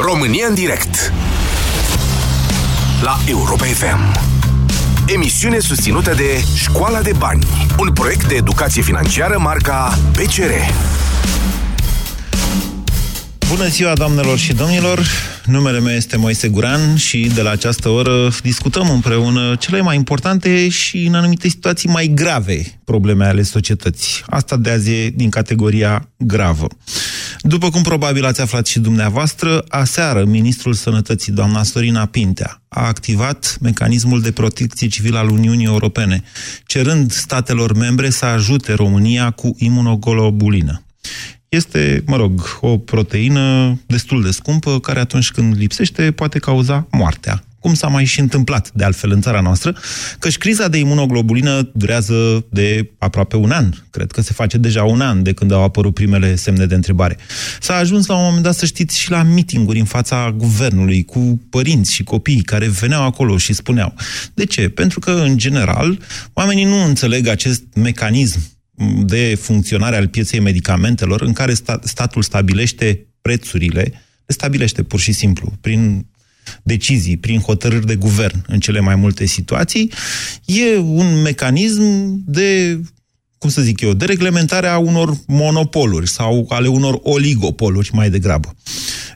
România în direct La Europa FM Emisiune susținută de Școala de Bani Un proiect de educație financiară marca PCR Bună ziua, doamnelor și domnilor! Numele meu este Moise Guran și de la această oră discutăm împreună cele mai importante și, în anumite situații, mai grave probleme ale societății. Asta de azi e din categoria gravă. După cum probabil ați aflat și dumneavoastră, aseară Ministrul Sănătății, doamna Sorina Pintea, a activat mecanismul de protecție civilă al Uniunii Europene, cerând statelor membre să ajute România cu imunoglobulină. Este, mă rog, o proteină destul de scumpă, care atunci când lipsește poate cauza moartea. Cum s-a mai și întâmplat, de altfel, în țara noastră, căci criza de imunoglobulină durează de aproape un an. Cred că se face deja un an de când au apărut primele semne de întrebare. S-a ajuns la un moment dat, să știți, și la mitinguri în fața guvernului, cu părinți și copii care veneau acolo și spuneau. De ce? Pentru că, în general, oamenii nu înțeleg acest mecanism de funcționare al pieței medicamentelor, în care sta, statul stabilește prețurile, le stabilește pur și simplu, prin decizii, prin hotărâri de guvern în cele mai multe situații, e un mecanism de, cum să zic eu, de reglementare a unor monopoluri sau ale unor oligopoluri mai degrabă.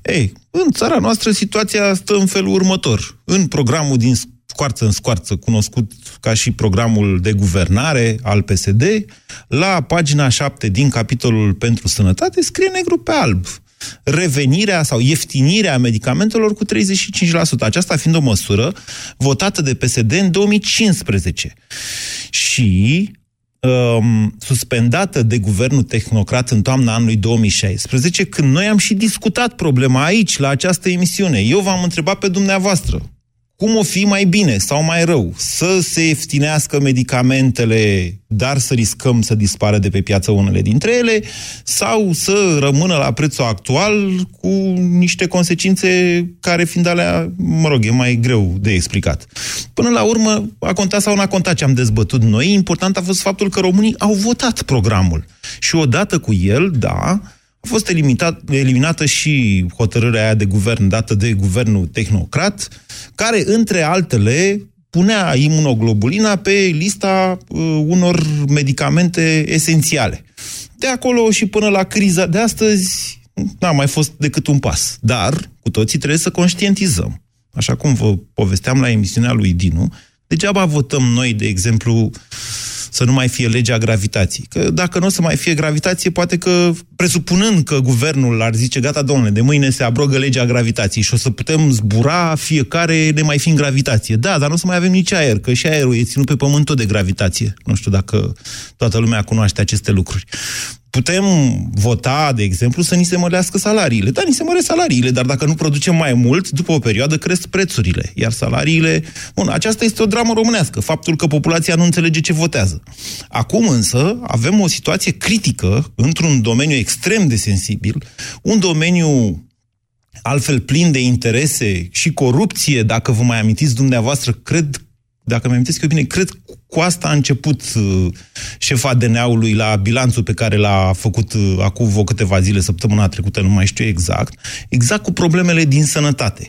Ei, în țara noastră situația stă în felul următor. În programul din scoarță în scoarță, cunoscut ca și programul de guvernare al PSD, la pagina 7 din capitolul pentru sănătate scrie negru pe alb revenirea sau ieftinirea medicamentelor cu 35%. Aceasta fiind o măsură votată de PSD în 2015 și um, suspendată de guvernul tehnocrat în toamna anului 2016, când noi am și discutat problema aici, la această emisiune. Eu v-am întrebat pe dumneavoastră, cum o fi mai bine sau mai rău? Să se ieftinească medicamentele, dar să riscăm să dispară de pe piață unele dintre ele, sau să rămână la prețul actual cu niște consecințe care, fiind alea, mă rog, e mai greu de explicat. Până la urmă, a contat sau nu a contat ce am dezbătut noi, important a fost faptul că românii au votat programul. Și odată cu el, da, a fost eliminat, eliminată și hotărârea aia de guvern dată de guvernul tehnocrat, care, între altele, punea imunoglobulina pe lista uh, unor medicamente esențiale. De acolo și până la criza de astăzi n-a mai fost decât un pas. Dar cu toții trebuie să conștientizăm. Așa cum vă povesteam la emisiunea lui Dinu, degeaba votăm noi, de exemplu, să nu mai fie legea gravitației. Că dacă nu o să mai fie gravitație, poate că, presupunând că guvernul ar zice, gata, domnule, de mâine se abrogă legea gravitației și o să putem zbura fiecare de mai fi în gravitație. Da, dar nu o să mai avem nici aer, că și aerul e ținut pe pământ tot de gravitație. Nu știu dacă toată lumea cunoaște aceste lucruri. Putem vota, de exemplu, să ni se mărească salariile. Da, ni se măresc salariile, dar dacă nu producem mai mult, după o perioadă cresc prețurile. Iar salariile... Bun, aceasta este o dramă românească, faptul că populația nu înțelege ce votează. Acum însă avem o situație critică într-un domeniu extrem de sensibil, un domeniu altfel plin de interese și corupție, dacă vă mai amintiți dumneavoastră, cred dacă mi amintesc eu bine, cred cu asta a început uh, șefa DNA-ului la bilanțul pe care l-a făcut uh, acum vreo câteva zile, săptămâna trecută, nu mai știu exact, exact cu problemele din sănătate.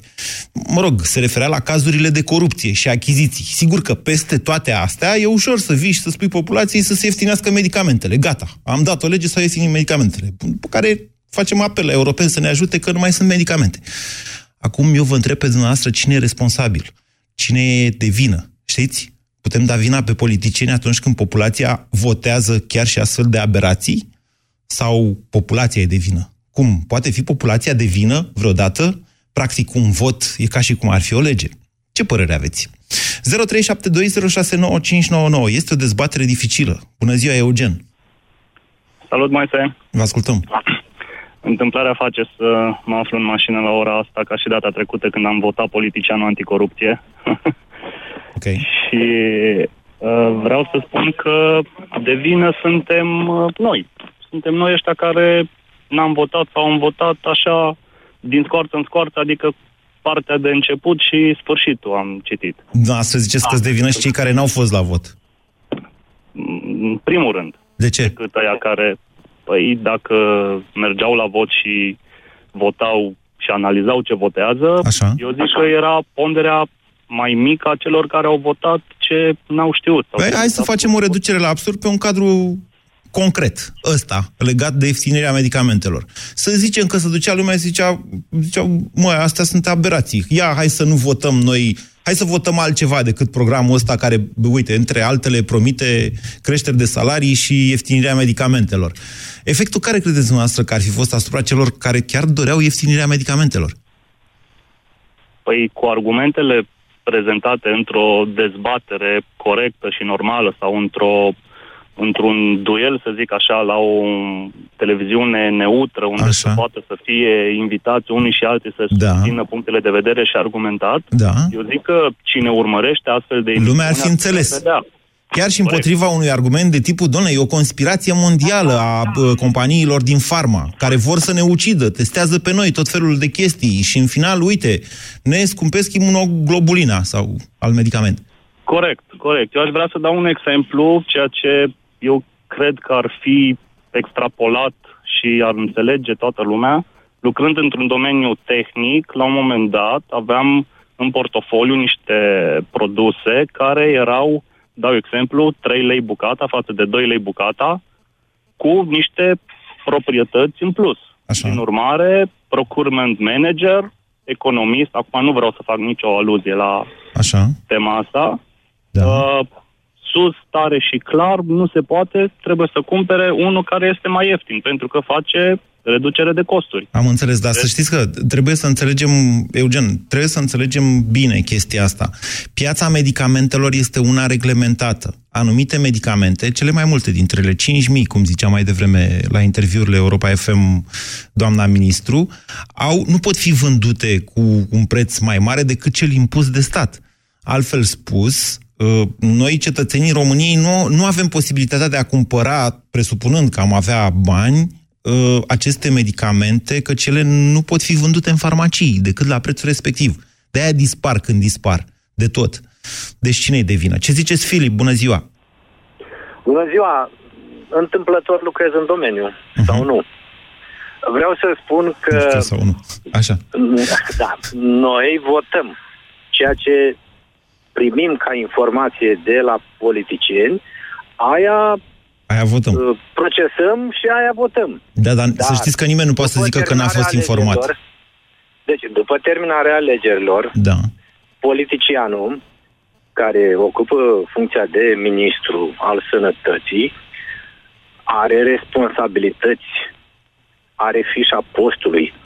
Mă rog, se referea la cazurile de corupție și achiziții. Sigur că peste toate astea e ușor să vii și să spui populației să se ieftinească medicamentele. Gata, am dat o lege să ieftinim medicamentele, pe care facem apel la europeni să ne ajute că nu mai sunt medicamente. Acum eu vă întreb pe dumneavoastră cine e responsabil, cine e de vină Știți? Putem da vina pe politicieni atunci când populația votează chiar și astfel de aberații? Sau populația e de vină? Cum? Poate fi populația de vină vreodată? Practic, un vot e ca și cum ar fi o lege. Ce părere aveți? 0372069599. Este o dezbatere dificilă. Bună ziua, Eugen! Salut, Moise! Vă ascultăm! Întâmplarea face să mă aflu în mașină la ora asta, ca și data trecută când am votat politicianul anticorupție. Okay. Și uh, vreau să spun că de vină suntem uh, noi. Suntem noi ăștia care n-am votat sau am votat așa din scoarță în scoarță, adică partea de început și sfârșitul am citit. Da, să ziceți că de vină și cei care n-au fost la vot. În primul rând. De ce? Decât aia care, păi, dacă mergeau la vot și votau și analizau ce votează, Așa. eu zic că era ponderea mai mică a celor care au votat ce n-au știut. Păi, hai să facem o reducere la absurd pe un cadru concret, ăsta, legat de ieftinirea medicamentelor. Să zicem că se ducea lumea și zicea, zicea mă, astea sunt aberații. Ia, hai să nu votăm noi, hai să votăm altceva decât programul ăsta care, uite, între altele promite creșteri de salarii și ieftinirea medicamentelor. Efectul care credeți dumneavoastră că ar fi fost asupra celor care chiar doreau ieftinirea medicamentelor? Păi cu argumentele prezentate într-o dezbatere corectă și normală sau într-o într-un duel, să zic așa, la o televiziune neutră, unde Așa. să poată să fie invitați unii și alții să Da. susțină punctele de vedere și argumentat. Da. Eu zic că cine urmărește astfel de Lumea ar fi emisiuni înțeles. ar vedea. Chiar și împotriva unui argument de tipul, doamne, e o conspirație mondială a bă, companiilor din farma, care vor să ne ucidă, testează pe noi tot felul de chestii și în final, uite, ne scumpesc imunoglobulina sau al medicament. Corect, corect. Eu aș vrea să dau un exemplu, ceea ce eu cred că ar fi extrapolat și ar înțelege toată lumea. Lucrând într-un domeniu tehnic, la un moment dat aveam în portofoliu niște produse care erau, dau exemplu, 3 lei bucata față de 2 lei bucata, cu niște proprietăți în plus. Așa. Din urmare, procurement manager, economist, acum nu vreau să fac nicio aluzie la Așa? tema asta, Da. Uh, sus, tare și clar, nu se poate, trebuie să cumpere unul care este mai ieftin, pentru că face reducere de costuri. Am înțeles, dar să știți că trebuie să înțelegem, Eugen, trebuie să înțelegem bine chestia asta. Piața medicamentelor este una reglementată. Anumite medicamente, cele mai multe dintre ele, 5.000, cum zicea mai devreme la interviurile Europa FM doamna ministru, au, nu pot fi vândute cu un preț mai mare decât cel impus de stat. Altfel spus, uh, noi, cetățenii României, nu, nu avem posibilitatea de a cumpăra, presupunând că am avea bani, uh, aceste medicamente, că cele nu pot fi vândute în farmacii decât la prețul respectiv. De-aia dispar când dispar, de tot. Deci cine-i de vină? Ce ziceți, Filip? Bună ziua! Bună ziua! Întâmplător lucrez în domeniu, uh-huh. sau nu? Vreau să spun Nu că știu sau nu. Așa. da, noi votăm ceea ce primim ca informație de la politicieni, aia Aia votăm. uh, procesăm și aia votăm. Da, dar Da. să știți că nimeni nu poate să După zică că n-a fost terminarea informat. alegerilor- Deci, după terminarea alegerilor, Da. politicianul care ocupă funcția de ministru al sănătății are responsabilități, are fișa postului, uh,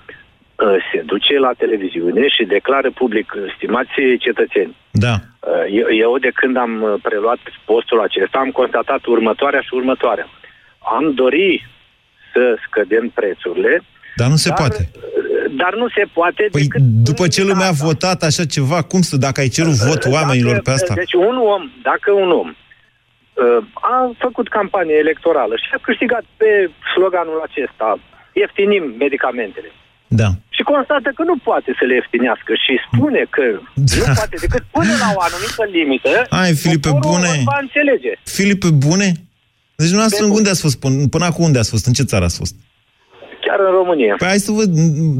se duce la televiziune și declară public, stimați cetățeni, Da. uh, eu, eu de când am uh, preluat postul acesta am constatat următoarea și următoarea. Am dori să scădem prețurile, Dar nu se dar, poate. uh, dar nu se poate Păi decât după ce în lumea a asta. votat așa ceva, cum să, dacă ai cerut vot oamenilor Dacă- pe asta? Deci un om, dacă un om uh, a făcut campanie electorală și a câștigat pe sloganul acesta, ieftinim medicamentele, Da. și constată că nu poate să le ieftinească și spune că nu Da. poate decât până la o anumită limită, Hai, Filipe, poporul bune. îl va înțelege. Filipe, bune? Deci dumneavoastră Pe unde ați fost? Până, până acum unde ați fost? În ce țară ați fost? Chiar în România. Păi hai să vă,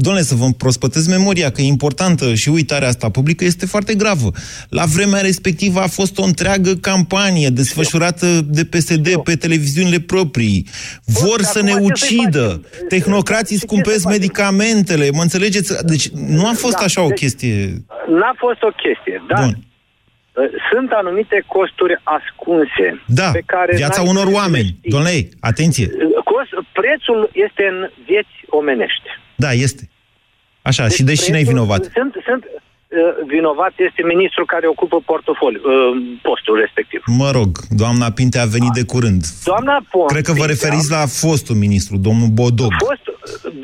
domnule, să vă prospătesc memoria, că e importantă și uitarea asta publică este foarte gravă. La vremea respectivă a fost o întreagă campanie desfășurată de PSD pe televiziunile proprii. Vor și să acum ne ce să-i ucidă. facem? Tehnocrații Și ce să scumpesc facem? medicamentele. Mă înțelegeți? Deci nu a fost Da, așa o deci- chestie... N-a fost o chestie, dar Bun. Uh, sunt anumite costuri ascunse Da, pe care viața n-ai unor cum să le oameni. știi. Domnule, atenție. Cost, prețul este în vieți omenești. Da, este. Așa, și deci cine e prețul- vinovat? Sunt, sunt uh, vinovat este ministrul care ocupă portofoliu, uh, postul respectiv. Mă rog, doamna Pinte a venit de curând. Doamna Pont. Cred că vă referiți la fostul ministru, domnul Bodog. fost uh,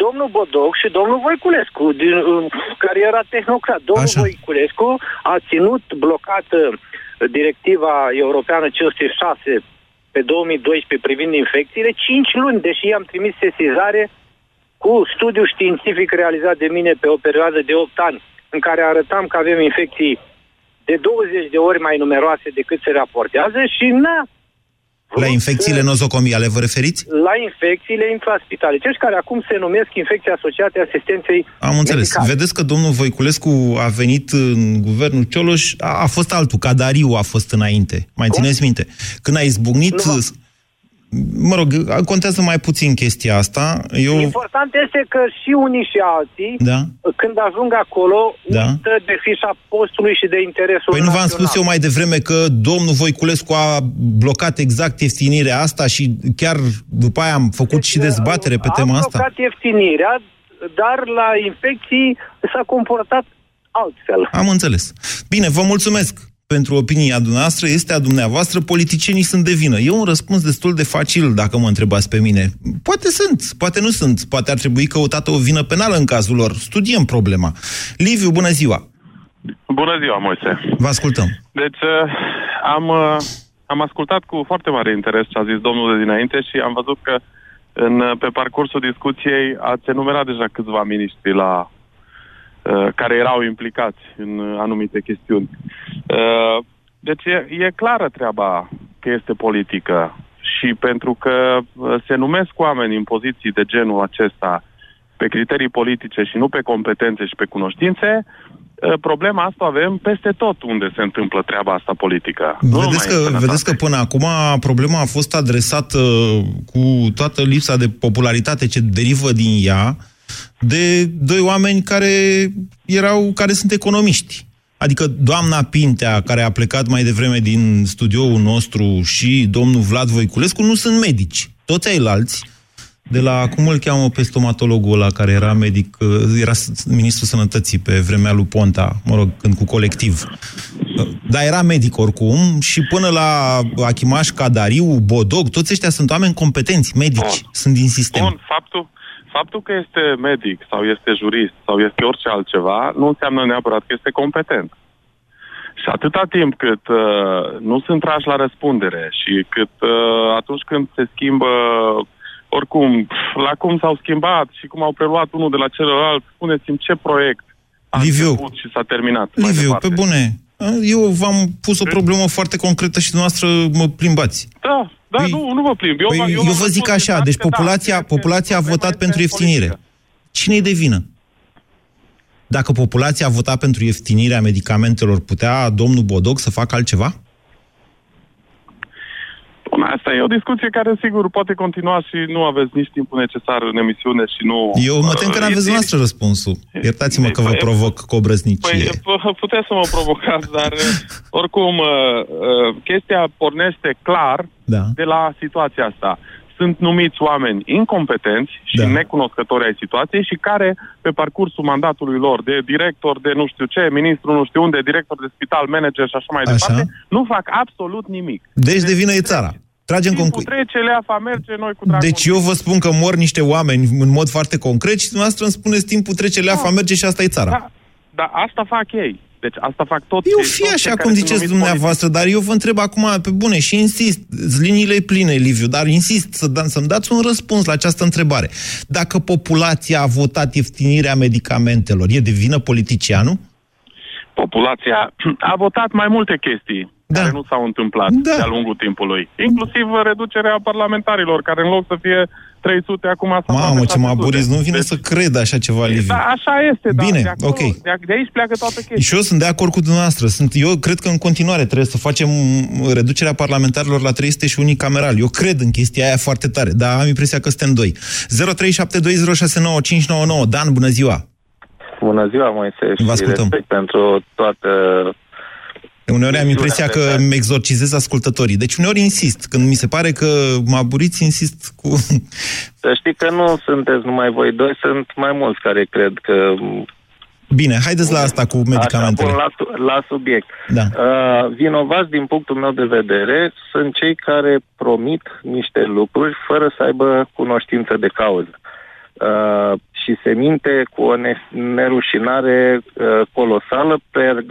domnul Bodog și domnul Voiculescu, din, uh, care era tehnocrat. Domnul Așa. Voiculescu a ținut blocată uh, directiva europeană 506 pe 2012 privind infecțiile 5 luni, deși am trimis sesizare cu studiu științific realizat de mine pe o perioadă de 8 ani, în care arătam că avem infecții de 20 de ori mai numeroase decât se raportează și n-a La infecțiile nozocomii ale vă referiți? La infecțiile intraspitalicești, care acum se numesc infecții asociate asistenței Am înțeles. medicale. Vedeți că domnul Voiculescu a venit în guvernul Cioloș, a, a fost altul, Cadariu a fost înainte. Mai Cum? țineți minte? Când a izbucnit... Nu. Mă rog, contează mai puțin chestia asta. Eu... Important este că și unii și alții, Da? când ajung acolo, Da. uită de fișa postului și de interesul Păi nu v-am național. spus eu mai devreme că domnul Voiculescu a blocat exact ieftinirea asta și chiar după aia am făcut și dezbatere pe tema Am asta? blocat ieftinirea, dar la infecții s-a comportat altfel. Am înțeles. Bine, vă mulțumesc pentru opinia dumneavoastră, este a dumneavoastră, politicienii sunt de vină. E un răspuns destul de facil, dacă mă întrebați pe mine. Poate sunt, poate nu sunt, poate ar trebui căutată o vină penală în cazul lor. Studiem problema. Liviu, bună ziua! Bună ziua, Moise. Vă ascultăm. Deci, uh, am, uh, am ascultat cu foarte mare interes ce a zis domnul de dinainte și am văzut că în, uh, pe parcursul discuției ați enumerat deja câțiva miniștri la, uh, care erau implicați în uh, anumite chestiuni. Uh, Deci e, e clară treaba că este politică și pentru că uh, se numesc oameni în poziții de genul acesta pe criterii politice și nu pe competențe și pe cunoștințe, uh, problema asta o avem peste tot unde se întâmplă treaba asta politică. Nu numai Vedeți în că, sănătate. vedeți că până acum problema a fost adresată cu toată lipsa de popularitate ce derivă din ea de doi oameni care erau, care sunt economiști. Adică doamna Pintea, care a plecat mai devreme din studioul nostru și domnul Vlad Voiculescu, nu sunt medici. Toți ceilalți, de la, cum îl cheamă pe stomatologul ăla care era medic, uh, era s- ministrul sănătății pe vremea lui Ponta, mă rog, când cu colectiv. Uh, Dar era medic oricum și până la Achimaș Cadariu, Bodog, toți ăștia sunt oameni competenți, medici, Bun. sunt din sistem. Bun, faptul, faptul că este medic sau este jurist sau este orice altceva nu înseamnă neapărat că este competent. Și atâta timp cât uh, nu sunt trași la răspundere și cât uh, atunci când se schimbă oricum, pf, la cum s-au schimbat și cum au preluat unul de la celălalt, spuneți-mi ce proiect a Liviu. început și s-a terminat. mai Liviu, departe. pe bune, eu v-am pus o problemă foarte concretă și dumneavoastră mă plimbați. Da, da, Păi- nu, nu vă plimb. Eu, Păi, v- eu v-am vă zic răspuns așa, exact deci că da, populația, este- populația a problema votat este pentru ieftinire. politică. Cine e de vină? Dacă populația a votat pentru ieftinirea medicamentelor, putea domnul Bodoc să facă altceva? Bun, asta e o discuție care, sigur, poate continua și nu aveți nici timpul necesar în emisiune și nu... Eu mă tem că Uh, n-aveți e- noastră răspunsul. Iertați-mă că vă Păi- provoc cu o Păi, brăznicie. p- puteți să mă provocați, dar uh, oricum, uh, uh, chestia pornește clar Da. de la situația asta. Sunt numiți oameni incompetenți și Da. necunoscători ai situației și care, pe parcursul mandatului lor, de director de nu știu ce, ministru nu știu unde, director de spital, manager și așa mai Așa. departe, nu fac absolut nimic. Deci de vină e țara. Tragem Timpul concluzii. trece, leafa merge, noi cu dragul. Deci eu vă spun că mor niște oameni în mod foarte concret și dumneavoastră îmi spuneți timpul trece, leafa merge și asta e țara. Da, dar asta fac ei. Deci asta fac toți Eu cei- fi toți așa cei cum care sunt ziceți numiți dumneavoastră, dar eu vă întreb acum pe bune și insist, liniile pline, Liviu, dar insist să da, să-mi dați un răspuns la această întrebare. Dacă populația a votat ieftinirea medicamentelor, e de vină politicianul? Populația a votat mai multe chestii Da. care nu s-au întâmplat Da. de-a lungul timpului. Inclusiv reducerea parlamentarilor, care în loc să fie 300, acum s-a Mamă, ce mă 700. aburiz, nu vine Deci, să cred așa ceva, Liviu. Da, așa este, da. Bine, de, acolo, ok. de, de aici pleacă toată chestia. Și eu sunt de acord cu dumneavoastră. Sunt, eu cred că în continuare trebuie să facem mm, reducerea parlamentarilor la 300 și unicameral. Eu cred în chestia aia foarte tare, dar am impresia că suntem doi. 0372069599. Dan, bună ziua! Bună ziua, Moise, și Vă ascultăm. respect pentru toată... Uneori am impresia că Misiunea îmi exorcizez ascultătorii. Deci uneori insist. Când mi se pare că mă aburiți, insist cu... Să știi că nu sunteți numai voi doi, sunt mai mulți care cred că... Bine, haideți la asta cu medicamentele. Așa, bun, la, su- la subiect. Da. Uh, vinovați, din punctul meu de vedere, sunt cei care promit niște lucruri fără să aibă cunoștință de cauză. Uh, și se minte cu o ne- nerușinare uh, colosală, pe,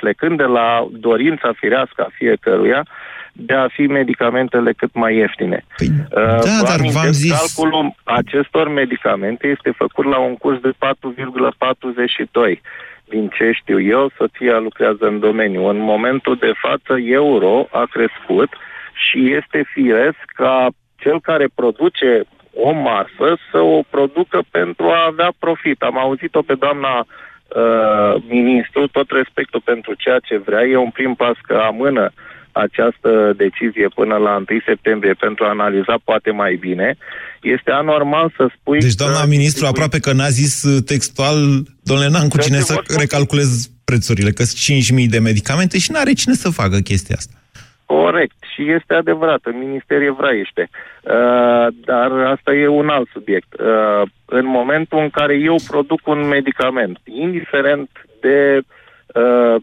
plecând de la dorința firească a fiecăruia de a fi medicamentele cât mai ieftine. Păi, Uh, da, vă dar amintesc, v-am zis... Calculul acestor medicamente este făcut la un curs de 4,42. Din ce știu eu, soția lucrează în domeniu. În momentul de față, euro a crescut și este firesc ca cel care produce o masă să o producă pentru a avea profit. Am auzit-o pe doamna uh, ministru, tot respectul pentru ceea ce vrea. E un prim pas că amână această decizie până la 1 septembrie pentru a analiza poate mai bine. Este anormal să spui... Deci, doamna că, ministru, aproape că n-a zis uh, textual, domnule, n-am cu cine să recalculez prețurile, că sunt 5.000 de medicamente și n-are cine să facă chestia asta. Corect. Și este adevărat, în minister evraiște. Uh, dar asta e un alt subiect. Uh, în momentul în care eu produc un medicament, indiferent de uh,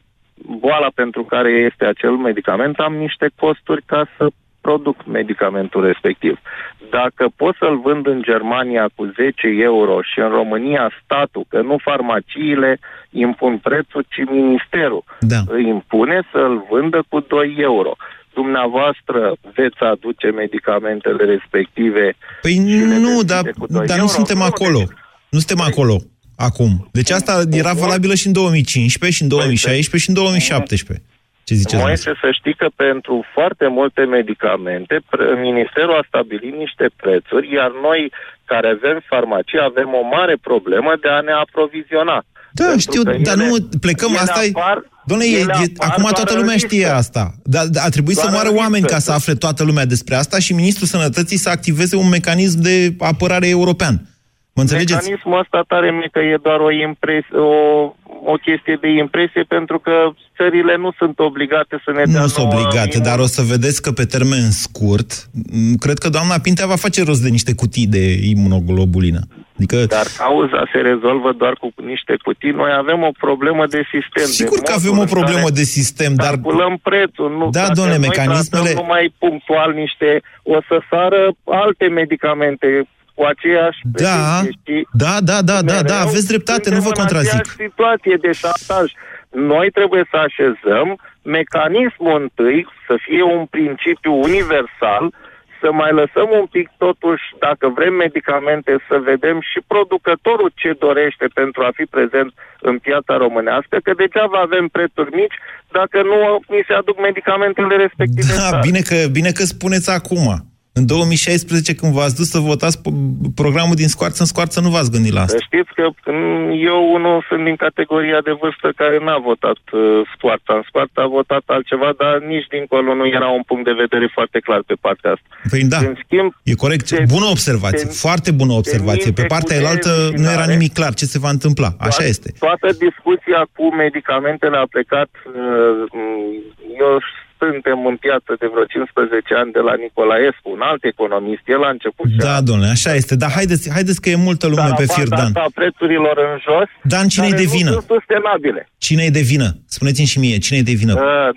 boala pentru care este acel medicament, am niște costuri ca să produc medicamentul respectiv. Dacă pot să-l vând în Germania cu 10 euro și în România statul, că nu farmaciile impun prețul, ci ministerul da. îi impune să-l vândă cu 2 euro dumneavoastră veți aduce medicamentele respective. Păi nu, dar, dar nu suntem acolo. Nu suntem acolo acum. Deci asta era valabilă și în 2015, și în 2016, și în 2017. Ce ziceți? Mai este să știi că pentru foarte multe medicamente, Ministerul a stabilit niște prețuri, iar noi care avem farmacie avem o mare problemă de a ne aproviziona. Da, știu, dar nu plecăm, asta e... Doamne, e, e, acum toată lumea știe asta. Dar da, a trebuit să moară oameni ca să afle toată lumea despre asta și Ministrul Sănătății să activeze un mecanism de apărare european. Mă înțelegeți? Mecanismul ăsta tare mică e doar o, impres, o, o chestie de impresie pentru că țările nu sunt obligate să ne dea Nu sunt obligate, dar o să vedeți că pe termen scurt, cred că doamna Pintea va face rost de niște cutii de imunoglobulină. Adică... Dar cauza se rezolvă doar cu niște cutii. Noi avem o problemă de sistem. Sigur de că avem o problemă de sistem, dar... Calculăm prețul. Nu, da, doamne, mecanismele... numai punctual niște... O să sară alte medicamente cu aceeași da, da, da, da, da, da, aveți dreptate, nu vă contrazic. situație de șantaj. Noi trebuie să așezăm mecanismul întâi să fie un principiu universal să mai lăsăm un pic totuși, dacă vrem medicamente, să vedem și producătorul ce dorește pentru a fi prezent în piața românească, că degeaba avem prețuri mici dacă nu mi se aduc medicamentele respective. Da, bine că, bine că spuneți acum. În 2016, când v-ați dus să votați programul din scoarță în scoarță, nu v-ați gândit la asta. Știți că eu nu sunt din categoria de vârstă care n-a votat uh, scoarța. În scoarță a votat altceva, dar nici dincolo nu era un punct de vedere foarte clar pe partea asta. Păi da, în schimb, e corect. Se, bună observație, se, foarte bună observație. Pe partea elaltă nu era nimic clar ce se va întâmpla. Așa toată, este. Toată discuția cu medicamentele a plecat, uh, eu suntem în piață de vreo 15 ani de la Nicolaescu, un alt economist. El a început Da, a... domnule, așa este. Dar haideți, haideți că e multă lume pe fir, Dan. Dar prețurilor în jos, Dan, cine e de vină? sunt sustenabile. Cine e de vină? Spuneți-mi și mie, cine e de vină? Uh,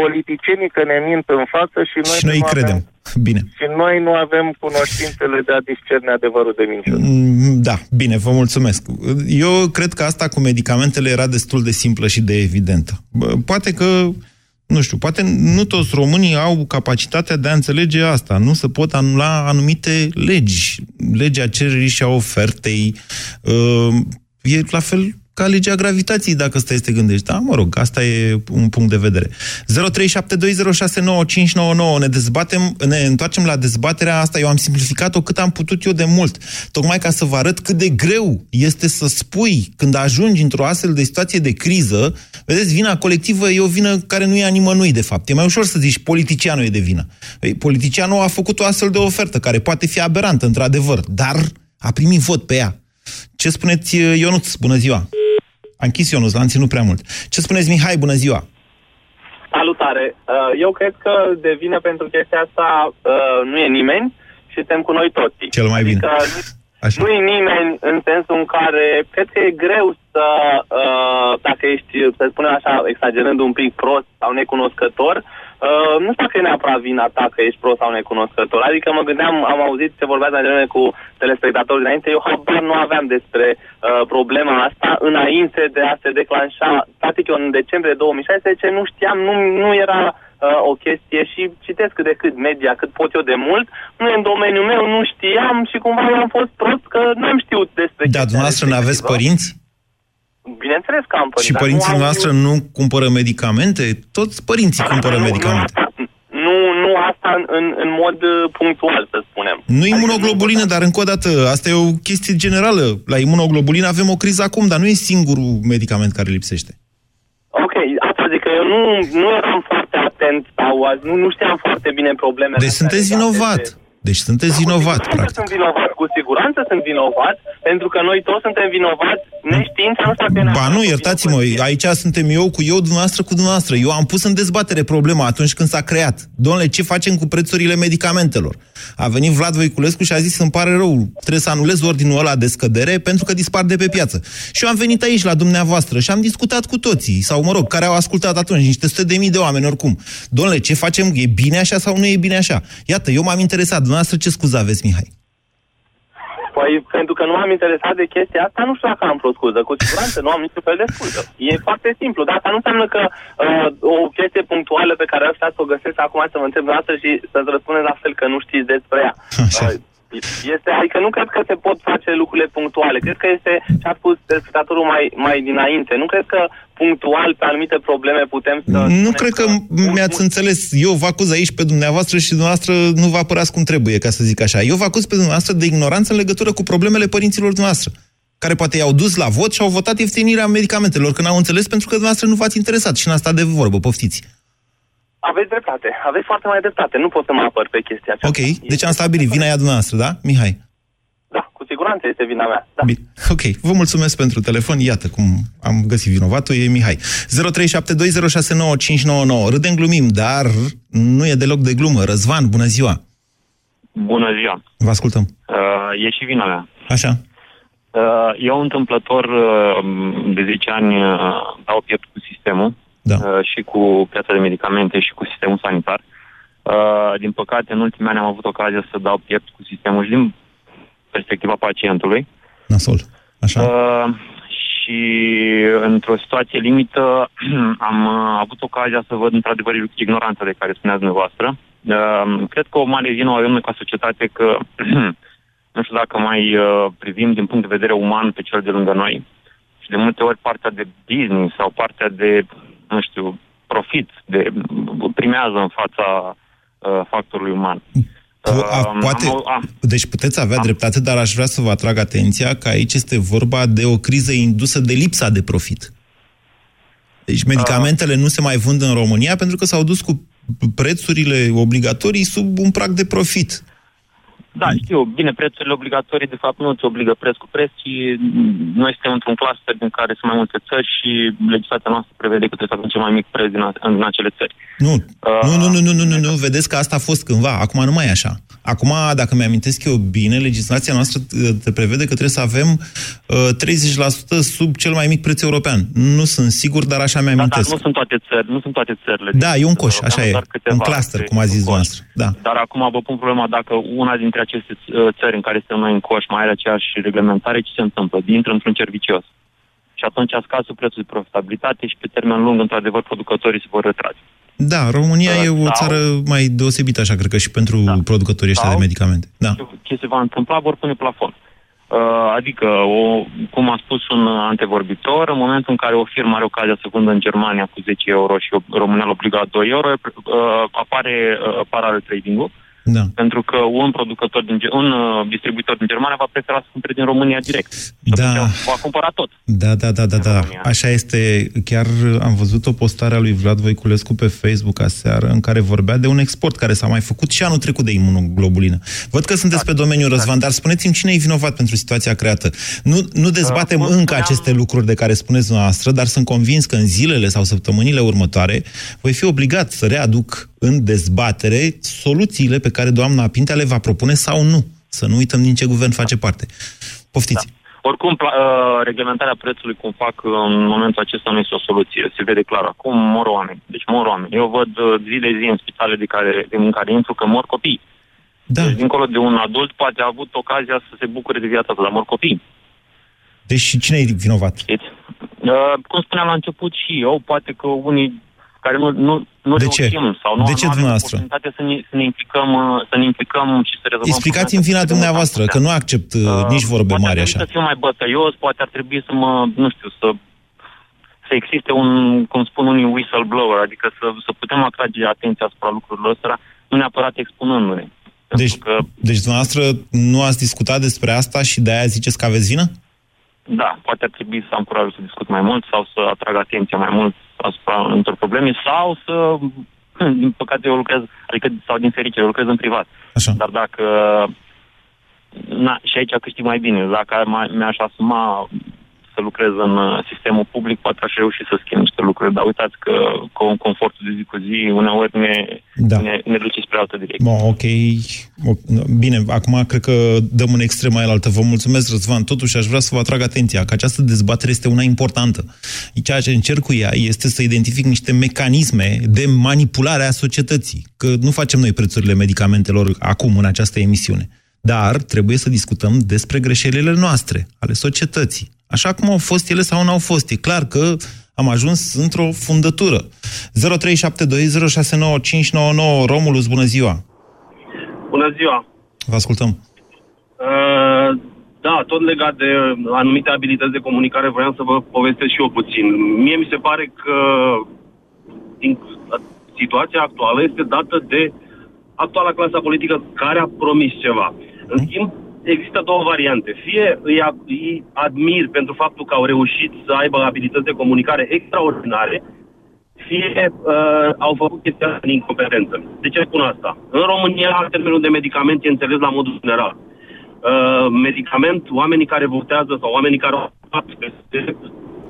politicienii că ne mint în față și noi, și noi nu credem. Avem, bine. Și noi nu avem cunoștințele de a discerne adevărul de minciună. Mm, da, bine, vă mulțumesc. Eu cred că asta cu medicamentele era destul de simplă și de evidentă. Poate că nu știu, poate nu toți românii au capacitatea de a înțelege asta. Nu se pot anula anumite legi. Legea cererii și a ofertei. Uh, e la fel ca legea gravitației, dacă stai să te gândești. Da, mă rog, asta e un punct de vedere. 0372069599. Ne dezbatem, ne întoarcem la dezbaterea asta. Eu am simplificat-o cât am putut eu de mult. Tocmai ca să vă arăt cât de greu este să spui când ajungi într-o astfel de situație de criză. Vedeți, vina colectivă e o vină care nu e a nimănui, de fapt. E mai ușor să zici politicianul e de vină. Păi, politicianul a făcut o astfel de ofertă, care poate fi aberantă, într-adevăr, dar a primit vot pe ea. Ce spuneți, Ionuț? Bună ziua! A închis Ionuț, l-am ținut prea mult. Ce spuneți, Mihai? Bună ziua! Salutare! Uh, eu cred că de vină pentru chestia asta uh, nu e nimeni și suntem cu noi toți. Cel mai bine. Adică Așa. nu e nimeni în sensul în care cred că e greu să, uh, dacă ești, să spunem așa, exagerând un pic prost sau necunoscător, Uh, nu știu că e neapărat vina ta că ești prost sau necunoscător. Adică mă gândeam, am auzit ce vorbeați mai cu telespectatori dinainte, eu habar nu aveam despre uh, problema asta înainte de a se declanșa. Practic eu în decembrie 2016 nu știam, nu, nu era uh, o chestie și citesc cât de cât media, cât pot eu de mult, nu e în domeniul meu, nu știam și cumva am fost prost că n-am știut despre Da, dumneavoastră nu aveți părinți? Bineînțeles că am părinți. Și părinții noastre nu, nu cumpără medicamente? Toți părinții cumpără nu, medicamente. Nu, nu în, în, în mod uh, punctual, să spunem. Nu imunoglobulină, dar încă o dată, asta e o chestie generală. La imunoglobulină avem o criză acum, dar nu e singurul medicament care lipsește. Ok, asta zic că eu nu, nu eram foarte atent sau nu, nu știam foarte bine problemele. Deci sunteți vinovat. De... Deci sunteți vinovat, cu practic. Sunt vinovat, cu siguranță sunt vinovat, pentru că noi toți suntem vinovați neștiind nu știu Ba nu, iertați-mă, aici suntem eu cu eu, dumneavoastră cu dumneavoastră. Eu am pus în dezbatere problema atunci când s-a creat. Domnule, ce facem cu prețurile medicamentelor? A venit Vlad Voiculescu și a zis, îmi pare rău, trebuie să anulez ordinul ăla de scădere pentru că dispar de pe piață. Și eu am venit aici la dumneavoastră și am discutat cu toții, sau mă rog, care au ascultat atunci, niște sute de mii de oameni oricum. Domnule, ce facem? E bine așa sau nu e bine așa? Iată, eu m-am interesat Dumneavoastră ce scuză aveți, Mihai? Păi, pentru că nu m-am interesat de chestia asta, nu știu dacă am vreo scuză. Cu siguranță nu am niciun fel de scuză. E foarte simplu, dar asta nu înseamnă că uh, o chestie punctuală pe care aș să o găsesc acum să vă întreb dumneavoastră și să-ți răspundeți la fel că nu știți despre ea. Uh, este, adică nu cred că se pot face lucrurile punctuale. Cred că este ce a spus telespectatorul mai, mai dinainte. Nu cred că punctual pe anumite probleme putem să... Nu cred că, că mi-ați înțeles. Eu vă acuz aici pe dumneavoastră și dumneavoastră nu vă apărați cum trebuie, ca să zic așa. Eu vă acuz pe dumneavoastră de ignoranță în legătură cu problemele părinților dumneavoastră care poate i-au dus la vot și au votat ieftinirea medicamentelor, când au înțeles pentru că dumneavoastră nu v-ați interesat și n-a stat de vorbă, poftiți. Aveți dreptate, aveți foarte mai dreptate. Nu pot să mă apăr pe chestia aceasta. Ok, deci am stabilit. Vina e a dumneavoastră, da, Mihai? Da, cu siguranță este vina mea. Da. Bine. Ok, vă mulțumesc pentru telefon. Iată cum am găsit vinovatul, e Mihai. 0372069599. Râdem, glumim, dar nu e deloc de glumă. Răzvan, bună ziua! Bună ziua! Vă ascultăm. Uh, e și vina mea. Așa. Uh, eu întâmplător uh, de 10 ani uh, dau piept cu sistemul da. uh, și cu piața de medicamente și cu sistemul sanitar. Uh, din păcate, în ultimii ani am avut ocazia să dau piept cu sistemul și din perspectiva pacientului. Nasol, așa. Uh, și într-o situație limită am uh, avut ocazia să văd într-adevăr ignoranța de care spuneați dumneavoastră. Uh, cred că o mare vină o avem noi ca societate că nu știu dacă mai uh, privim din punct de vedere uman pe cel de lângă noi și de multe ori partea de business sau partea de nu știu, profit, de, primează în fața uh, factorului uman. A, poate, am, am, deci puteți avea am, dreptate, dar aș vrea să vă atrag atenția că aici este vorba de o criză indusă de lipsa de profit. Deci medicamentele nu se mai vând în România pentru că s-au dus cu prețurile obligatorii sub un prag de profit. Da, știu. Bine, prețurile obligatorii, de fapt, nu îți obligă preț cu preț, ci noi suntem într-un cluster din care sunt mai multe țări și legislația noastră prevede că trebuie să avem cel mai mic preț din, în acele țări. Nu. Uh, nu, nu, nu, nu, nu, nu, nu, vedeți că asta a fost cândva, acum nu mai e așa. Acum, dacă mi-amintesc eu bine, legislația noastră te prevede că trebuie să avem uh, 30% sub cel mai mic preț european. Nu sunt sigur, dar așa mi-amintesc. Da, dar nu sunt toate țări, nu sunt toate țările. Da, e un coș, așa e. Un cluster, cum a zis noastră. Da. Dar acum vă pun problema dacă una dintre aceste uh, țări în care suntem noi în coș mai are aceeași reglementare, ce se întâmplă? Intră într-un cer vicios. Și atunci scade prețul de profitabilitate și pe termen lung, într-adevăr, producătorii se vor retrage. Da, România uh, e o sau... țară mai deosebită, așa, cred că și pentru da. producătorii ăștia de medicamente. Da. Ce se va întâmpla, vor pune plafon. Uh, adică, o, cum a spus un antevorbitor, în momentul în care o firmă are ocazia să vândă în Germania cu 10 euro și România l obligat 2 euro, uh, apare uh, paralel trading-ul da. Pentru că un producător, din, un uh, distribuitor din Germania va prefera să cumpere din România direct. Da. Va cumpăra tot. Da, da, da, da, da. Așa este. Chiar am văzut o postare a lui Vlad Voiculescu pe Facebook aseară în care vorbea de un export care s-a mai făcut și anul trecut de imunoglobulină. Văd că sunteți pe domeniul exact. Răzvan, dar spuneți-mi cine e vinovat pentru situația creată. Nu, nu dezbatem uh, încă aceste lucruri de care spuneți noastră, dar sunt convins că în zilele sau săptămânile următoare voi fi obligat să readuc în dezbatere soluțiile pe care doamna Pintea le va propune sau nu. Să nu uităm din ce guvern face parte. Poftiți. Da. Oricum, uh, reglementarea prețului, cum fac în momentul acesta, nu este o soluție. Se vede clar. Acum mor oameni. Deci mor oameni. Eu văd uh, zi de zi în spitale de care, în care intru că mor copii. Da. Deci, dincolo de un adult, poate a avut ocazia să se bucure de viața ta, dar mor copii. Deci cine e vinovat? Știți? Uh, cum spuneam la început și eu, poate că unii care nu, nu, nu de ce? reușim sau nu, de ce nu dumneavoastră? să ne, să ne implicăm, uh, să ne implicăm și să rezolvăm Explicați-mi vina dumneavoastră, că nu accept uh, uh nici vorbe mari așa. Poate să fiu mai bătăios, poate ar trebui să mă, nu știu, să să existe un, cum spun unii, whistleblower, adică să, să putem atrage atenția asupra lucrurilor ăsta, nu neapărat expunându-ne. Deci, că, deci dumneavoastră nu ați discutat despre asta și de-aia ziceți că aveți vină? Da, poate ar trebui să am curajul să discut mai mult sau să atrag atenția mai mult asupra anumitor probleme sau să, din păcate, eu lucrez, adică, sau din fericire, eu lucrez în privat. Așa. Dar dacă, na, și aici câștig mai bine, dacă mai- mi-aș asuma să lucrez în uh, sistemul public, poate aș reuși să schimb niște lucruri. Dar uitați că cu confortul de zi cu zi uneori ne, Da. ne, ne duce spre altă direcție. Bun, ok. O- Bine, acum cred că dăm în extrema altă. Vă mulțumesc, Răzvan. Totuși aș vrea să vă atrag atenția că această dezbatere este una importantă. Ceea ce încerc cu ea este să identific niște mecanisme de manipulare a societății. Că nu facem noi prețurile medicamentelor acum în această emisiune. Dar trebuie să discutăm despre greșelile noastre, ale societății. Așa cum au fost ele sau nu au fost. E clar că am ajuns într-o fundătură. 0372069599 Romulus, bună ziua! Bună ziua! Vă ascultăm. Uh, da, tot legat de anumite abilități de comunicare, vreau să vă povestesc și eu puțin. Mie mi se pare că din, situația actuală este dată de actuala clasă politică care a promis ceva. În schimb, există două variante. Fie îi, a- îi admir pentru faptul că au reușit să aibă abilități de comunicare extraordinare, fie uh, au făcut chestia asta din incompetență. De ce spun asta? În România, termenul de medicament e înțeles la modul general. Uh, medicament, oamenii care votează sau oamenii care au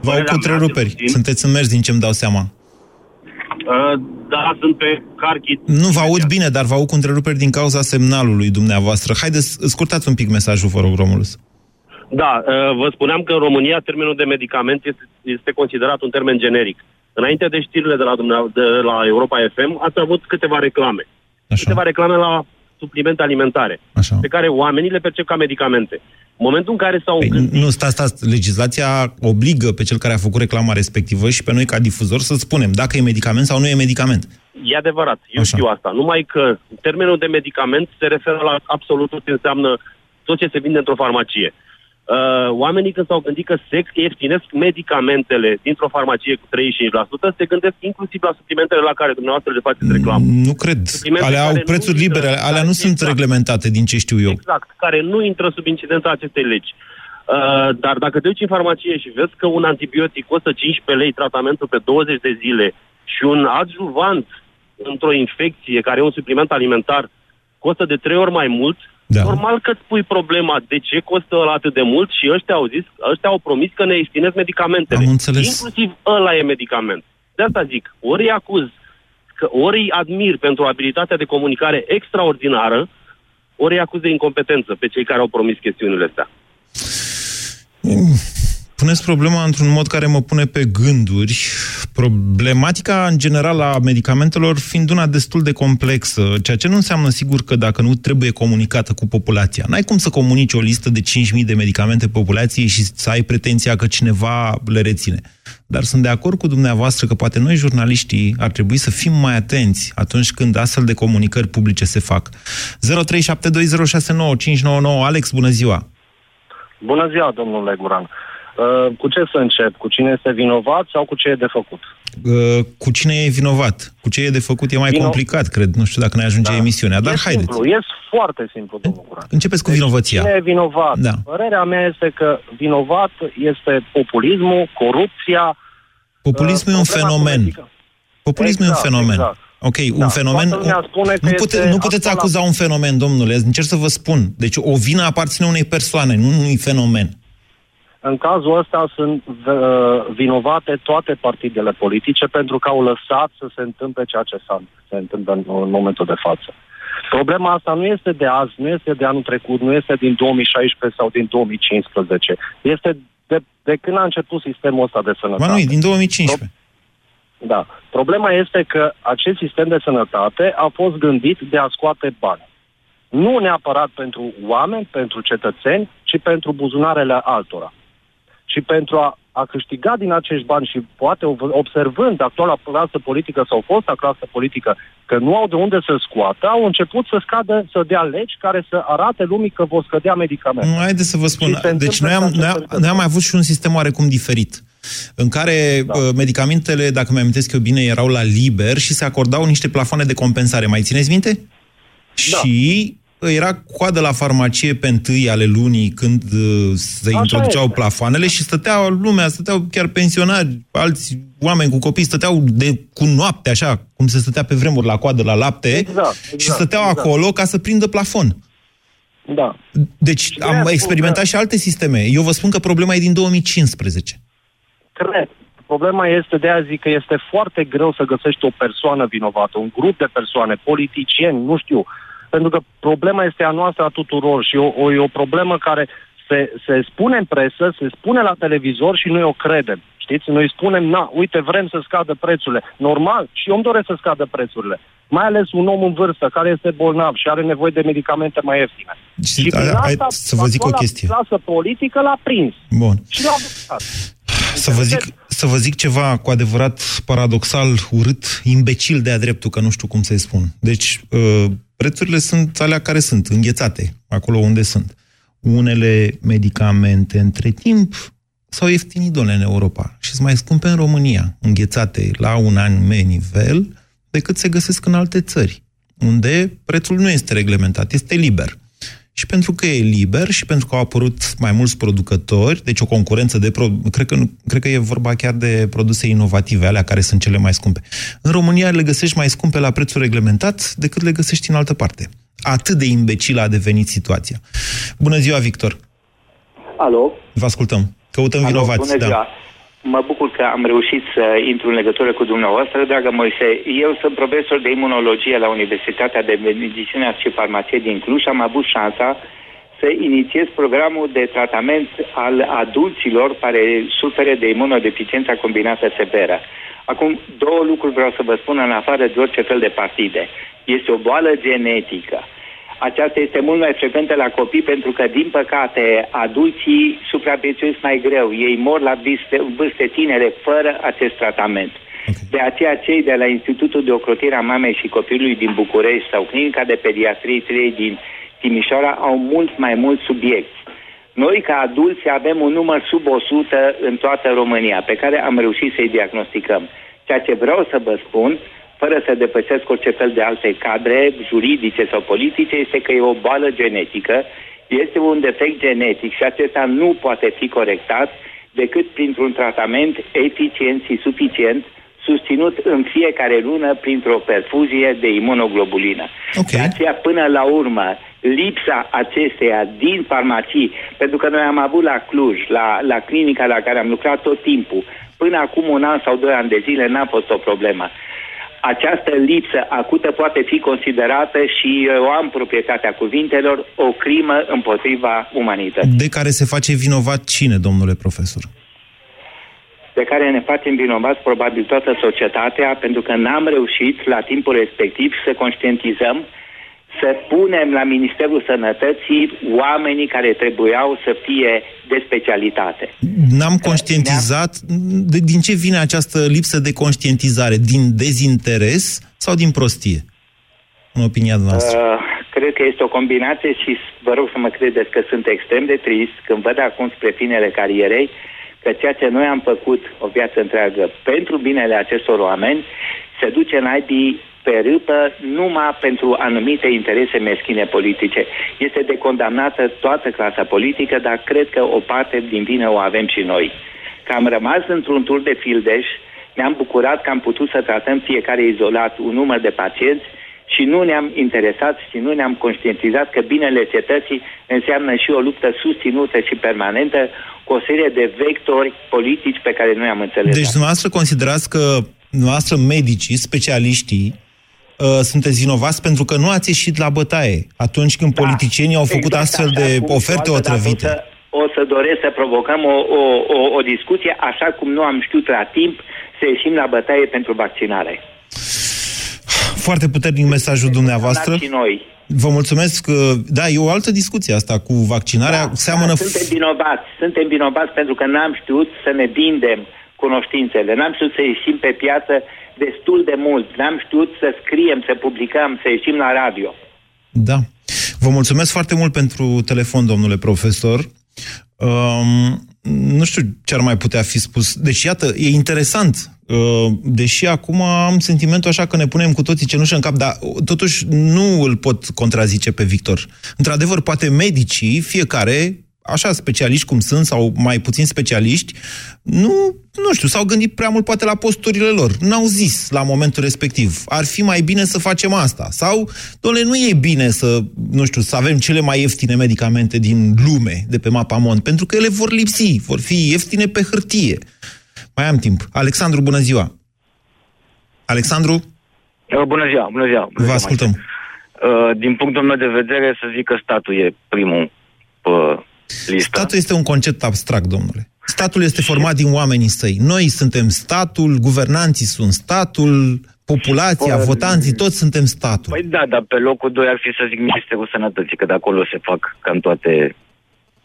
Vă au cu întreruperi. Sunteți în mers din ce-mi dau seama. Uh, da, sunt pe carchit. Nu vă aud bine, dar vă aud cu întreruperi din cauza semnalului dumneavoastră. Haideți, scurtați un pic mesajul, vă rog, Romulus. Da, uh, vă spuneam că în România termenul de medicament este, este considerat un termen generic. Înainte de știrile de la, dumneavo- de la Europa FM, ați avut câteva reclame. Așa. Câteva reclame la suplimente alimentare, Așa. pe care oamenii le percep ca medicamente. În momentul în care s-au Păi, gândit... nu, stați, stați. Legislația obligă pe cel care a făcut reclama respectivă și pe noi ca difuzor să spunem dacă e medicament sau nu e medicament. E adevărat, eu Așa. știu asta. Numai că termenul de medicament se referă la absolut tot ce înseamnă tot ce se vinde într-o farmacie. Uh, oamenii când s-au gândit că se ieftinesc medicamentele dintr-o farmacie cu 35%, se gândesc inclusiv la suplimentele la care dumneavoastră le faceți reclamă. Nu cred. Suplimente Alea au care nu prețuri intră- libere, alea nu sunt Exact. reglementate din ce știu eu. Exact, care nu intră sub incidența acestei legi. Uh, dar dacă te duci în farmacie și vezi că un antibiotic costă 15 lei tratamentul pe 20 de zile și un adjuvant într-o infecție, care e un supliment alimentar, costă de trei ori mai mult, Da. normal că îți pui problema de ce costă ăla atât de mult și ăștia au zis, ăștia au promis că ne ieftinesc medicamentele. Am înțeles. Inclusiv ăla e medicament. De asta zic, ori îi acuz, că ori îi admir pentru abilitatea de comunicare extraordinară, ori îi acuz de incompetență pe cei care au promis chestiunile astea. Puneți problema într-un mod care mă pune pe gânduri. Problematica, în general, a medicamentelor fiind una destul de complexă, ceea ce nu înseamnă sigur că dacă nu trebuie comunicată cu populația. N-ai cum să comunici o listă de 5.000 de medicamente populației și să ai pretenția că cineva le reține. Dar sunt de acord cu dumneavoastră că poate noi, jurnaliștii, ar trebui să fim mai atenți atunci când astfel de comunicări publice se fac. 0372069599 Alex, bună ziua! Bună ziua, domnule Guran. Uh, cu ce să încep? Cu cine este vinovat sau cu ce e de făcut? Uh, cu cine e vinovat? Cu ce e de făcut e mai Vino- complicat, cred. Nu știu dacă ne ajunge Da. emisiunea, dar e haideți. simplu, e foarte simplu, domnul Guran. Începeți cu vinovăția. Cine e vinovat? Da. Părerea mea este că vinovat este populismul, corupția. Populismul e un uh, problema fenomen. politică. Populismul Exact, e un fenomen. exact. Ok, un Da, fenomen... toată lumea spune că nu, este pute, nu puteți actuala- acuza un fenomen, domnule. Încerc să vă spun. Deci o vină aparține unei persoane, nu unui fenomen. În cazul ăsta sunt uh, vinovate toate partidele politice pentru că au lăsat să se întâmple ceea ce s-a, se întâmplă în, în momentul de față. Problema asta nu este de azi, nu este de anul trecut, nu este din 2016 sau din 2015. Este de, de când a început sistemul ăsta de Ba sănătate. nu, e din 2015. Da. Problema este că acest sistem de sănătate a fost gândit de a scoate bani. Nu neapărat pentru oameni, pentru cetățeni, ci pentru buzunarele altora. Și pentru a, a câștiga din acești bani și poate observând actuala clasă politică sau fosta clasă politică că nu au de unde să scoată, au început să scadă, să dea legi care să arate lumii că vor scădea medicamente. Nu, Haideți să vă spun. Și se Deci întâmplă noi am, ceea ce noi, se am, întâmplă. noi am mai avut și un sistem oarecum diferit în care da. medicamentele, dacă mi-amintesc eu bine, erau la liber și se acordau niște plafoane de compensare. Mai țineți minte? Și era coadă la farmacie pe întâi ale lunii când uh, se Așa introduceau este. plafoanele și stăteau lumea, stăteau chiar pensionari, alți oameni cu copii, stăteau de, cu noapte, așa, cum se stătea pe vremuri la coadă la lapte Exact, și exact, stăteau exact. acolo ca să prindă plafon. Da. Deci de-aia am spun experimentat că- și alte sisteme. Eu vă spun că problema e din 2015. Cred. Problema este de a zic că este foarte greu să găsești o persoană vinovată, un grup de persoane, politicieni, nu știu. Pentru că problema este a noastră a tuturor și o, o, e o problemă care se, se spune în presă, se spune la televizor și noi o credem. Știți? Noi spunem, na, uite, vrem să scadă prețurile. Normal, și eu îmi doresc să scadă prețurile. Mai ales un om în vârstă care este bolnav și are nevoie de medicamente mai ieftine. Și, prin hai, hai asta, să vă zic o actuala chestie. clasă politică l-a prins Bun. și l-a blocat. Să vă, zic, să vă zic ceva cu adevărat paradoxal, urât, imbecil de-a dreptul, că nu știu cum să-i spun. Deci, uh, prețurile sunt alea care sunt, înghețate, acolo unde sunt. Unele medicamente, între timp, s-au ieftinit, doamne, în Europa și sunt mai scumpe în România, înghețate la un anume nivel, decât se găsesc în alte țări, unde prețul nu este reglementat, este liber. Și pentru că e liber și pentru că au apărut mai mulți producători, deci o concurență de... Pro... Cred, că, nu- cred că e vorba chiar de produse inovative, alea care sunt cele mai scumpe. În România le găsești mai scumpe la prețul reglementat decât le găsești în altă parte. Atât de imbecilă a devenit situația. Bună ziua, Victor! Alo? Vă ascultăm. Căutăm Alo, vinovați. bună ziua. Mă bucur că am reușit să intru în legătură cu dumneavoastră, dragă Moise. Eu sunt profesor de imunologie la Universitatea de Medicină și Farmacie din Cluj și am avut șansa să inițiez programul de tratament al adulților care suferă de imunodeficiența combinată severă. Acum, două lucruri vreau să vă spun în afară de orice fel de partide. Este o boală genetică. Aceasta este mult mai frecventă la copii pentru că, din păcate, adulții supraviețuiesc mai greu. Ei mor la vârste, vârste tinere fără acest tratament. De aceea, cei de la Institutul de Ocrotire a Mamei și Copilului din București sau Clinica de Pediatrie 3 din Timișoara au mult mai mulți subiecti. Noi, ca adulți, avem un număr sub 100 în toată România, pe care am reușit să-i diagnosticăm. Ceea ce vreau să vă spun, fără să depășesc orice fel de alte cadre juridice sau politice, este că e o boală genetică, este un defect genetic și acesta nu poate fi corectat decât printr-un tratament eficient și suficient, susținut în fiecare lună printr-o perfuzie de imunoglobulină. Okay. De aceea, până la urmă, lipsa acesteia din farmacii, pentru că noi am avut la Cluj, la, la clinica la care am lucrat tot timpul, până acum un an sau doi ani de zile n-a fost o problemă. Această lipsă acută poate fi considerată și eu am proprietatea cuvintelor o crimă împotriva umanității. De care se face vinovat cine, domnule profesor? de care ne facem vinovați probabil toată societatea, pentru că n-am reușit la timpul respectiv să conștientizăm, să punem la Ministerul Sănătății oamenii care trebuiau să fie de specialitate. N-am conștientizat. De, din ce vine această lipsă de conștientizare? Din dezinteres sau din prostie? În opinia noastră. Uh, cred că este o combinație și vă rog să mă credeți că sunt extrem de trist când văd acum spre finele carierei că ceea ce noi am făcut o viață întreagă pentru binele acestor oameni se duce în naibii pe râpă numai pentru anumite interese meschine politice. Este de condamnată toată clasa politică, dar cred că o parte din vină o avem și noi. Că am rămas într-un tur de fildeș, ne-am bucurat că am putut să tratăm fiecare izolat un număr de pacienți și nu ne-am interesat și nu ne-am conștientizat că binele cetății înseamnă și o luptă susținută și permanentă cu o serie de vectori politici pe care noi am înțeles. Deci dumneavoastră considerați că dumneavoastră medicii, specialiștii, uh, sunteți vinovați pentru că nu ați ieșit la bătaie atunci când da, politicienii au făcut exact astfel de oferte otrăvite. O să, o să doresc să provocăm o, o, o, o discuție așa cum nu am știut la timp să ieșim la bătaie pentru vaccinare. Foarte puternic mesajul dumneavoastră. Și noi. Vă mulțumesc. Da, e o altă discuție asta cu vaccinarea. Da, Seamănă... da, suntem vinovați. Suntem vinovați pentru că n-am știut să ne vindem cunoștințele. N-am știut să ieșim pe piață destul de mult. N-am știut să scriem, să publicăm, să ieșim la radio. Da. Vă mulțumesc foarte mult pentru telefon, domnule profesor. Um, nu știu ce ar mai putea fi spus. Deci, iată, e interesant. Uh, deși acum am sentimentul așa că ne punem cu toții cenușă în cap, dar totuși nu îl pot contrazice pe Victor. Într-adevăr, poate medicii, fiecare, așa specialiști cum sunt, sau mai puțin specialiști, nu, nu știu, s-au gândit prea mult poate la posturile lor. N-au zis la momentul respectiv, ar fi mai bine să facem asta. Sau, doamne, nu e bine să, nu știu, să avem cele mai ieftine medicamente din lume, de pe mapamont, pentru că ele vor lipsi, vor fi ieftine pe hârtie. Mai am timp. Alexandru, bună ziua! Alexandru? Bună ziua, bună ziua! Bună Vă ascultăm. Uh, din punctul meu de vedere, să zic că statul e primul pe listă. Statul este un concept abstract, domnule. Statul este format din oamenii săi. Noi suntem statul, guvernanții sunt statul, populația, Păi- votanții, toți suntem statul. Păi da, dar pe locul 2 ar fi să zic Ministerul Sănătății, că de acolo se fac cam toate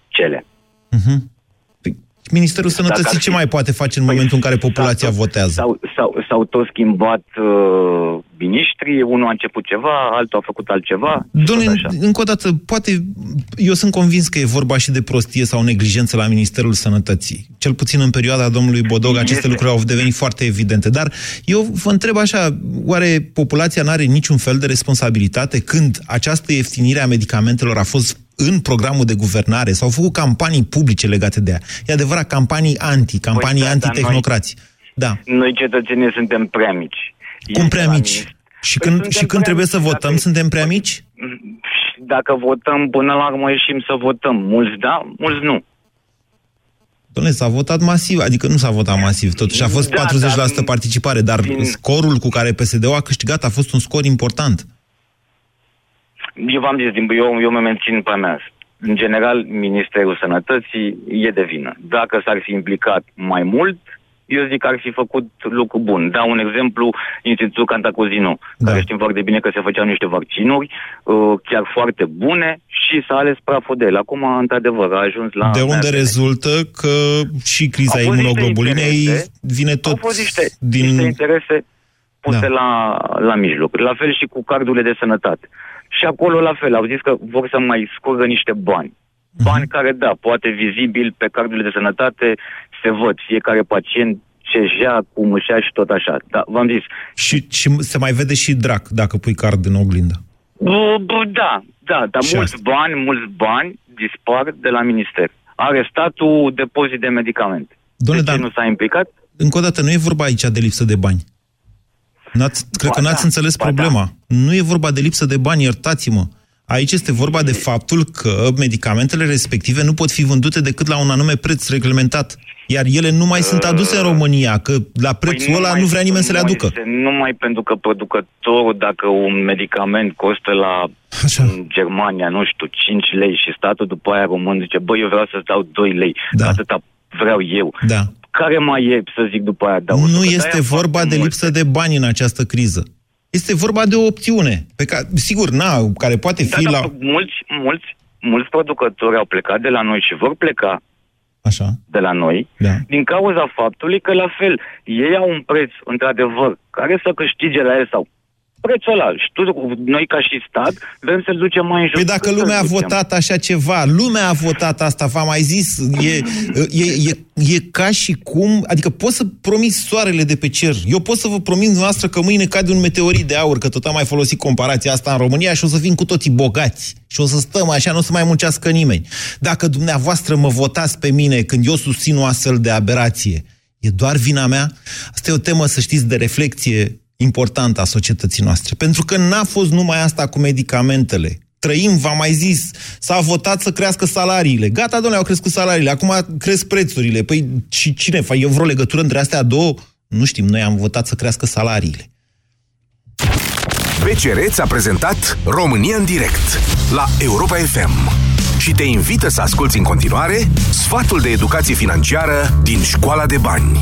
cele. Mhm. Păi, Ministerul Dacă Sănătății ar ce fi- mai poate face în momentul în care populația votează? S-au, s-au, s-au tot schimbat uh, miniștrii, unul a început ceva, altul a făcut altceva. Doamne, încă o dată, poate, eu sunt convins că e vorba și de prostie sau neglijență la Ministerul Sănătății. Cel puțin în perioada domnului Bodog, aceste Este. lucruri au devenit foarte evidente. Dar eu vă întreb așa, oare populația nu are niciun fel de responsabilitate când această ieftinire a medicamentelor a fost în programul de guvernare, s-au făcut campanii publice legate de ea. E adevărat, campanii anti, campanii Păi da, dar anti-tehnocrați. Da. Noi cetățenii suntem prea mici. Cum prea mici? Și când, suntem și când prea trebuie să mici, votăm, dacă- suntem prea mici? Dacă votăm, până la urmă ieșim să votăm. Mulți da, mulți nu. Dom'le, s-a votat masiv, adică nu s-a votat masiv, totuși a fost Da, 40% dar- participare, dar din- scorul cu care PSD-ul a câștigat a fost un scor important. Eu v-am zis, din- eu, eu mă mențin pe a mea. În general, Ministerul Sănătății e de vină. Dacă s-ar fi implicat mai mult, eu zic că ar fi făcut lucru bun. Dau un exemplu, Institutul Cantacuzino, da. care știm foarte bine că se făceau niște vaccinuri, uh, chiar foarte bune, și s-a ales praful Acum, într-adevăr, a ajuns la... de unde rezultă că și criza Au fost niște imunoglobulinei interese, vine tot Au fost niște, din... niște interese puse Da. la, la mijloc. La fel și cu cardurile de sănătate. Și acolo la fel, au zis că vor să mai scurgă niște bani. Mhm. Bani care, da, poate vizibil pe cardurile de sănătate se văd fiecare pacient ce ia, cum își ia și tot așa. Da, v-am zis. Și, și se mai vede și drac dacă pui card în oglindă. Bă, bă, da, da, dar Și mulți bani, mulți bani dispar de la minister. Arestatul depozit de medicamente. Doamne, de ce dar- nu s-a implicat? Încă o dată, nu e vorba aici de lipsă de bani. N-ați, cred că Ba n-ați da, înțeles ba problema. Nu e vorba de lipsă de bani, iertați-mă. Aici este vorba de faptul că medicamentele respective nu pot fi vândute decât la un anume preț reglementat. Iar ele nu mai sunt aduse în România, că la prețul ăla mai- nu vrea nimeni să le Păi nu aducă. Este, numai pentru că producătorul, dacă un medicament costă la Așa. în Germania, nu știu, 5 lei și statul după aia român zice, băi, eu vreau să-ți dau 2 lei, Da. că atâta vreau eu. Da. Care mai e, să zic după aia? Dau Nu Că este de-aia vorba foarte de mult. lipsă de bani în această criză. Este vorba de o opțiune, pe care, sigur, na, care poate Da, fi da, la... mulți, mulți, mulți producători au plecat de la noi și vor pleca Așa, de la noi da. din cauza faptului că, la fel, ei au un preț, într-adevăr, care să câștige la el sau prețul ăla. Și tu, noi ca și stat, vrem să-l ducem mai în jos. Păi dacă Cât lumea a să-l ducem? votat așa ceva, lumea a votat asta, v-am mai zis, e, e, e, e ca și cum, adică poți să promiți soarele de pe cer. Eu pot să vă promit dumneavoastră că mâine cade un meteorit de aur, că tot am mai folosit comparația asta în România și o să fim cu toții bogați. Și o să stăm așa, nu o să mai muncească nimeni. Dacă dumneavoastră mă votați pe mine când eu susțin o astfel de aberație, e doar vina mea? Asta e o temă, să știți, de reflexie importantă a societății noastre. Pentru că n-a fost numai asta cu medicamentele. Trăim, v-am mai zis, s-a votat să crească salariile. Gata, domnule, au crescut salariile, acum cresc prețurile. Păi și cine face? E vreo legătură între astea două? Nu știm, noi am votat să crească salariile. BCR ți-a prezentat România în direct la Europa FM și te invită să asculti în continuare sfatul de educație financiară din Școala de Bani.